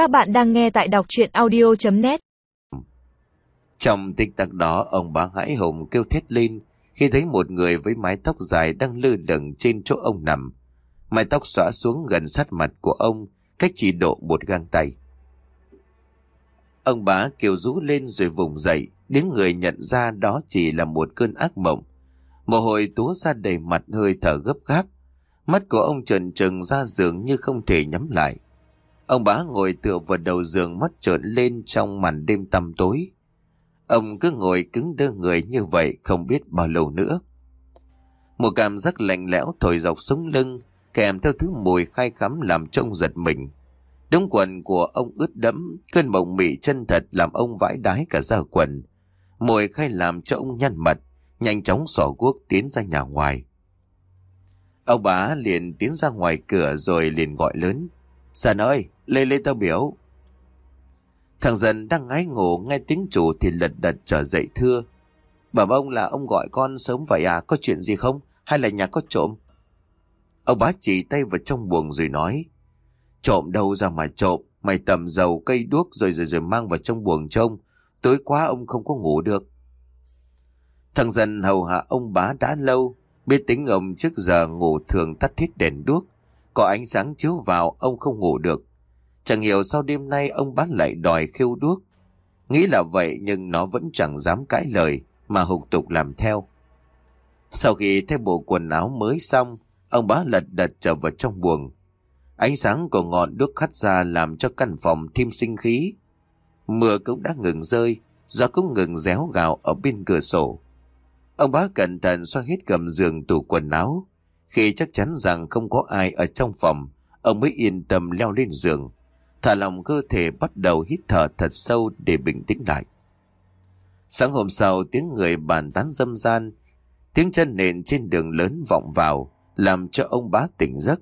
Các bạn đang nghe tại đọc chuyện audio.net Trong tích tắc đó, ông bá hãi hùng kêu thét lên khi thấy một người với mái tóc dài đang lơ lửng trên chỗ ông nằm. Mái tóc xõa xuống gần sát mặt của ông, cách chỉ độ một gang tay. Ông bá kêu rú lên rồi vùng dậy, đến người nhận ra đó chỉ là một cơn ác mộng. Mồ hôi túa ra đầy mặt hơi thở gấp gáp. Mắt của ông trần trừng ra giường như không thể nhắm lại. Ông bá ngồi tựa vào đầu giường mắt trợn lên trong màn đêm tăm tối. Ông cứ ngồi cứng đơ người như vậy không biết bao lâu nữa. Một cảm giác lạnh lẽo thổi dọc sống lưng, kèm theo thứ mùi khai khắm làm trông giật mình. Đống quần của ông ướt đẫm, cơn mộng mị chân thật làm ông vãi đái cả da quần. Mùi khai làm cho ông nhăn mặt, nhanh chóng sỏ guốc tiến ra nhà ngoài. Ông bá liền tiến ra ngoài cửa rồi liền gọi lớn. Sàn ơi, lê lê tao biểu. Thằng dần đang ngái ngủ nghe tiếng chủ thì lật đật trở dậy thưa. Bảo ông là ông gọi con sớm vậy à, có chuyện gì không? Hay là nhà có trộm? Ông bá chỉ tay vào trong buồng rồi nói. Trộm đâu ra mà trộm, mày tầm dầu cây đuốc rồi rồi rồi mang vào trong buồng trông. Tối quá ông không có ngủ được. Thằng dần hầu hạ ông bá đã lâu, biết tính ông trước giờ ngủ thường tắt thiết đèn đuốc. Có ánh sáng chiếu vào ông không ngủ được. Chẳng hiểu sao đêm nay ông bá lại đòi khiêu đuốc. Nghĩ là vậy nhưng nó vẫn chẳng dám cãi lời mà hục tục làm theo. Sau khi thay bộ quần áo mới xong, ông bá lật đật trở vào trong buồng. Ánh sáng của ngọn đuốc hắt ra làm cho căn phòng thêm sinh khí. Mưa cũng đã ngừng rơi, gió cũng ngừng réo gào ở bên cửa sổ. Ông bá cẩn thận xoa hết cầm giường tủ quần áo. Khi chắc chắn rằng không có ai ở trong phòng, ông mới yên tâm leo lên giường. Thả lòng cơ thể bắt đầu hít thở thật sâu để bình tĩnh lại. Sáng hôm sau tiếng người bàn tán dâm gian, tiếng chân nền trên đường lớn vọng vào, làm cho ông bá tỉnh giấc.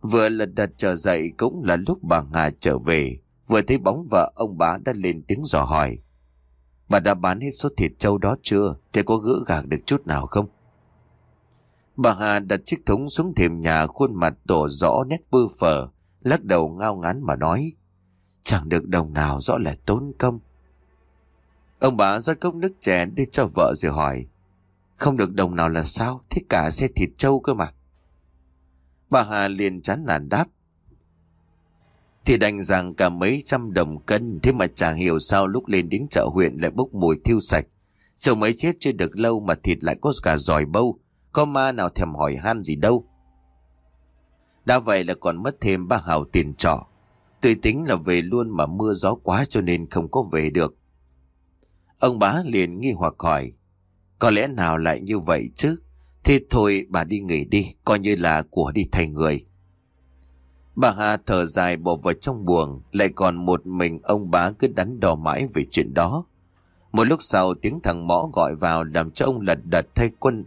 Vừa lật đật trở dậy cũng là lúc bà Hà trở về, vừa thấy bóng vợ ông bá đã lên tiếng dò hỏi. Bà đã bán hết số thịt trâu đó chưa? Thế có gỡ gạc được chút nào không? Bà Hà đặt chiếc thúng xuống thềm nhà khuôn mặt tổ rõ nét bơ phờ, lắc đầu ngao ngán mà nói. Chẳng được đồng nào rõ là tốn công. Ông bà rót cốc nước chè đưa cho vợ rồi hỏi. Không được đồng nào là sao? Thế cả xe thịt trâu cơ mà. Bà Hà liền chán nản đáp. Thì đành rằng cả mấy trăm đồng cân, Thế mà chẳng hiểu sao lúc lên đến chợ huyện Lại bốc mùi thiêu sạch trâu mấy chết chưa được lâu mà thịt lại có cả giỏi bâu, Có ma nào thèm hỏi han gì đâu đã vậy là còn mất thêm ba hào tiền trọ. Tôi tính là về luôn mà mưa gió quá cho nên không có về được. Ông bá liền nghi hoặc hỏi Có lẽ nào lại như vậy chứ? Thì thôi bà đi nghỉ đi Coi như là của đi thay người. Bà Hà thở dài bỏ vào trong buồng, lại còn một mình ông bá cứ đắn đo mãi về chuyện đó. Một lúc sau tiếng thằng mõ gọi vào làm cho ông lật đật thay quân,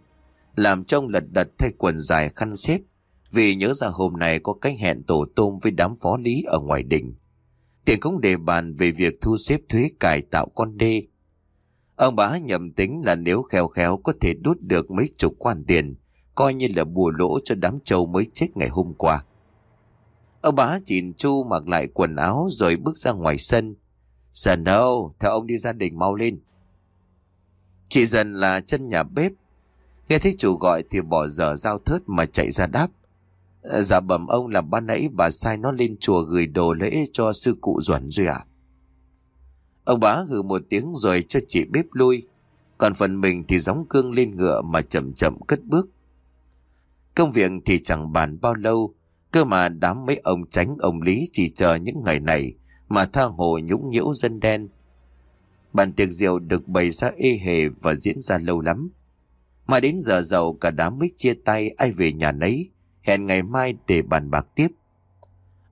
làm cho ông lật đật thay quần dài khăn xếp, vì nhớ ra hôm nay có cách hẹn tổ tôm với đám phó lý ở ngoài đỉnh. tiện cũng đề bàn về việc thu xếp thuế cải tạo con đê. Ông bá nhầm tính là nếu khéo khéo có thể đút được mấy chục quan tiền, coi như là bùa lỗ cho đám trâu mới chết ngày hôm qua. Ông bá chỉn chu mặc lại quần áo rồi bước ra ngoài sân. Dần đâu, theo ông đi gia đình mau lên. Chị dần là chân nhà bếp. Nghe thấy chủ gọi thì bỏ dở dao thớt mà chạy ra đáp. Dạ bẩm ông là ban nãy bà sai nó lên chùa gửi đồ lễ cho sư cụ Duẩn rồi à? Ông bá hừ một tiếng rồi cho chị bếp lui. Còn phần mình thì gióng cương lên ngựa mà chậm chậm cất bước. Công việc thì chẳng bàn bao lâu, Cơ mà đám mấy ông tránh ông Lý chỉ chờ những ngày này mà tha hồ nhũng nhiễu dân đen. Bàn tiệc rượu được bày ra ê hề và diễn ra lâu lắm. Mà đến giờ giàu cả đám mới chia tay ai về nhà nấy, hẹn ngày mai để bàn bạc tiếp.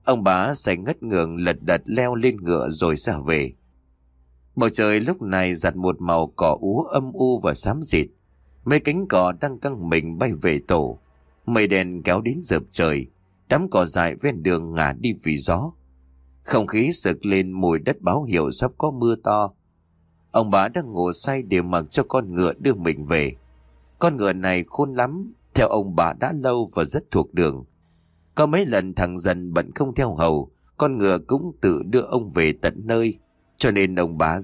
Ông bá say ngất ngường lật đật leo lên ngựa rồi ra về. Bầu trời lúc này giặt một màu cỏ úa âm u và xám xịt. Mấy cánh cỏ đang căng mình bay về tổ. Mây đèn kéo đến dợp trời, đám cỏ dại ven đường ngả đi vì gió. Không khí sực lên mùi đất báo hiệu sắp có mưa to. Ông bá đang ngủ say đều mặc cho con ngựa đưa mình về. Con ngựa này khôn lắm, theo ông bà đã lâu và rất thuộc đường. Có mấy lần thằng dần bận không theo hầu, con ngựa cũng tự đưa ông về tận nơi, cho nên ông bá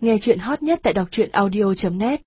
Nghe chuyện hot nhất tại đọc truyện audio.net